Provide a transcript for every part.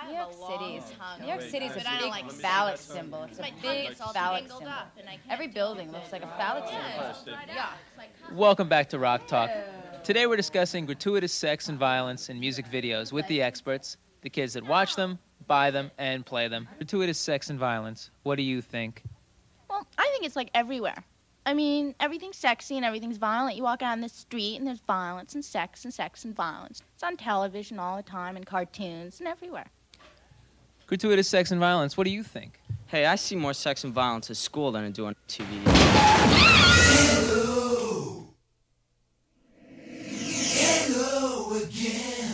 I New York City is tongue. New York City is a but I don't big like phallic symbol. It's a big phallic symbol. up, and I can't Every building looks like a phallic symbol. Yeah, yeah. It's like, Welcome back to Rock Talk. Today we're discussing gratuitous sex and violence in music videos with the experts, the kids that watch them, buy them, and play them. Gratuitous sex and violence. What do you think? Well, I think it's like everywhere. I mean, everything's sexy and everything's violent. You walk out on the street and there's violence and sex and sex and violence. It's on television all the time and cartoons and everywhere. Gratuitous sex and violence. What do you think? Hey, I see more sex and violence at school than I do on TV. You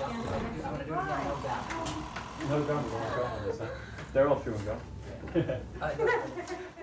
No gum, no gum? They're all chewing gum.